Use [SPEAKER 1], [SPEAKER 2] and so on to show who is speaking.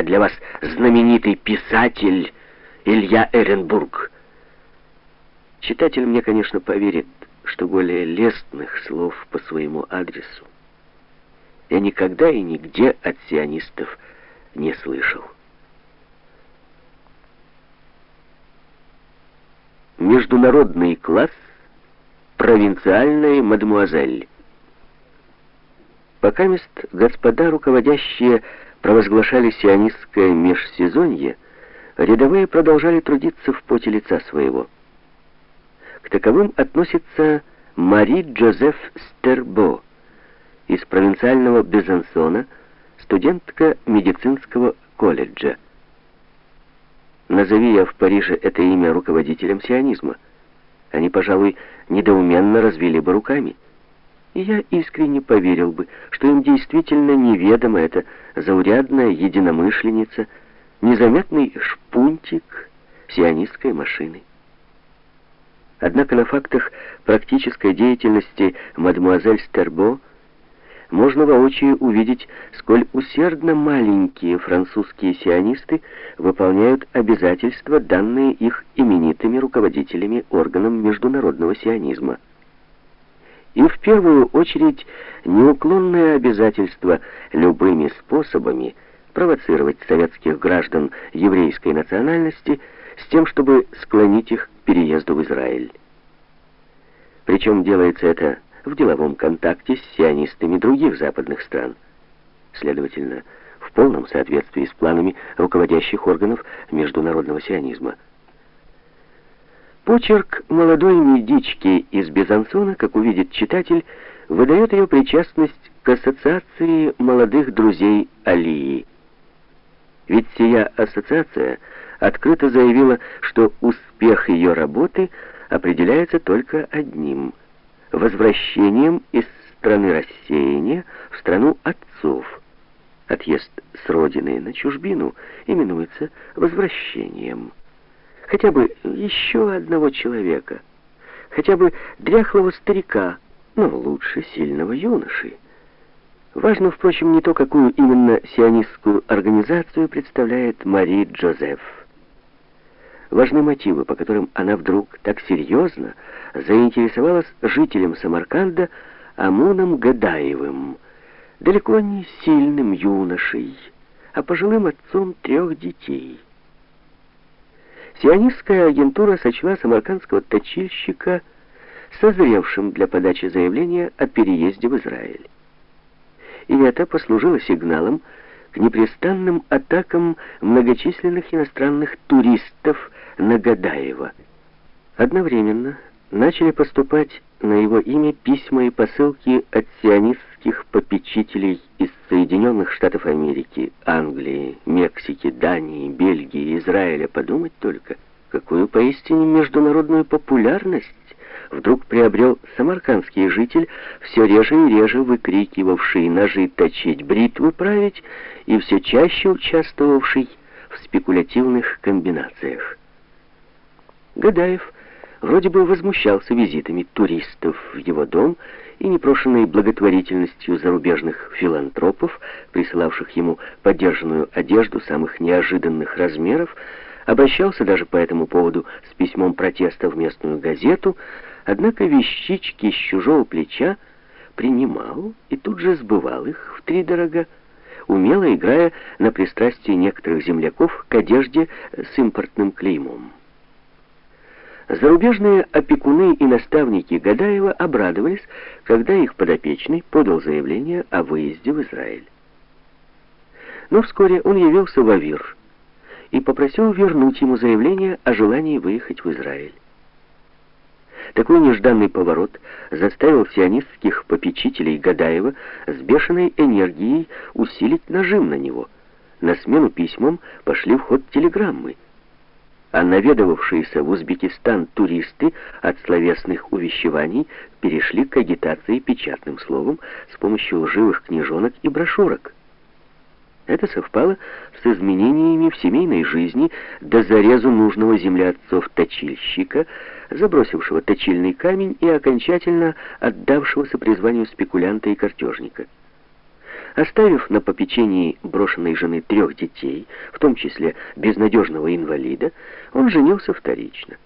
[SPEAKER 1] а для вас знаменитый писатель Илья Эренбург. Читатель мне, конечно, поверит, что более лестных слов по своему адресу я никогда и нигде от сионистов не слышал. Международный класс, провинциальная мадемуазель. Пока мест господа руководящие провозглашали сионистское межсезонье, рядовые продолжали трудиться в поте лица своего. К таковым относится Мари Джозеф Стербо из провинциального Безансона, студентка медицинского колледжа. Назови я в Париже это имя руководителем сионизма. Они, пожалуй, недоуменно развели бы руками. И я искренне поверил бы, что им действительно неведома эта заурядная единомышленница, незаметный шпунтик сионистской машины. Однако на фактах практической деятельности мадемуазель Стербо можно воочию увидеть, сколь усердно маленькие французские сионисты выполняют обязательства, данные их именитыми руководителями органам международного сионизма. И в первую очередь неуклонное обязательство любыми способами провоцировать советских граждан еврейской национальности с тем, чтобы склонить их к переезду в Израиль. Причем делается это в деловом контакте с сионистами других западных стран. Следовательно, в полном соответствии с планами руководящих органов международного сионизма. Почерк молодой медички из Безансона, как увидит читатель, выдает ее причастность к ассоциации молодых друзей Алии. Ведь сия ассоциация открыто заявила, что успех ее работы определяется только одним – возвращением из страны рассеяния в страну отцов. Отъезд с родины на чужбину именуется возвращением. Хотя бы еще одного человека, хотя бы дряхлого старика, но лучше сильного юноши. Важно, впрочем, не то, какую именно сионистскую организацию представляет Мари Джозеф важны мотивы, по которым она вдруг так серьезно заинтересовалась жителем Самарканда Амуном Гадаевым, далеко не сильным юношей, а пожилым отцом трех детей. Сионистская агентура сочла самаркандского точильщика созревшим для подачи заявления о переезде в Израиль. И это послужило сигналом к непрестанным атакам многочисленных иностранных туристов на Гадаева. Одновременно начали поступать на его имя письма и посылки от сионистских попечителей из Соединенных Штатов Америки, Англии, Мексики, Дании, Бельгии, Израиля. Подумать только, какую поистине международную популярность вдруг приобрел самаркандский житель, все реже и реже выкрикивавший «ножи точить, бритвы править» и все чаще участвовавший в спекулятивных комбинациях. Гадаев вроде бы возмущался визитами туристов в его дом и непрошенной благотворительностью зарубежных филантропов, присылавших ему подержанную одежду самых неожиданных размеров, обращался даже по этому поводу с письмом протеста в местную газету, однако вещички с чужого плеча принимал и тут же сбывал их в три дорога, умело играя на пристрастии некоторых земляков к одежде с импортным клеймом. Зарубежные опекуны и наставники Гадаева обрадовались, когда их подопечный подал заявление о выезде в Израиль. Но вскоре он явился в Авир и попросил вернуть ему заявление о желании выехать в Израиль. Такой нежданный поворот заставил сионистских попечителей Гадаева с бешеной энергией усилить нажим на него. На смену письмам пошли в ход телеграммы. А наведывавшиеся в Узбекистан туристы от словесных увещеваний перешли к агитации печатным словом с помощью лживых книжонок и брошюрок. Это совпало с изменениями в семейной жизни до зарезу нужного землеотцов-точильщика, забросившего точильный камень и окончательно отдавшегося призванию спекулянта и картежника. Оставив на попечении брошенной жены трех детей, в том числе безнадежного инвалида, он женился вторично.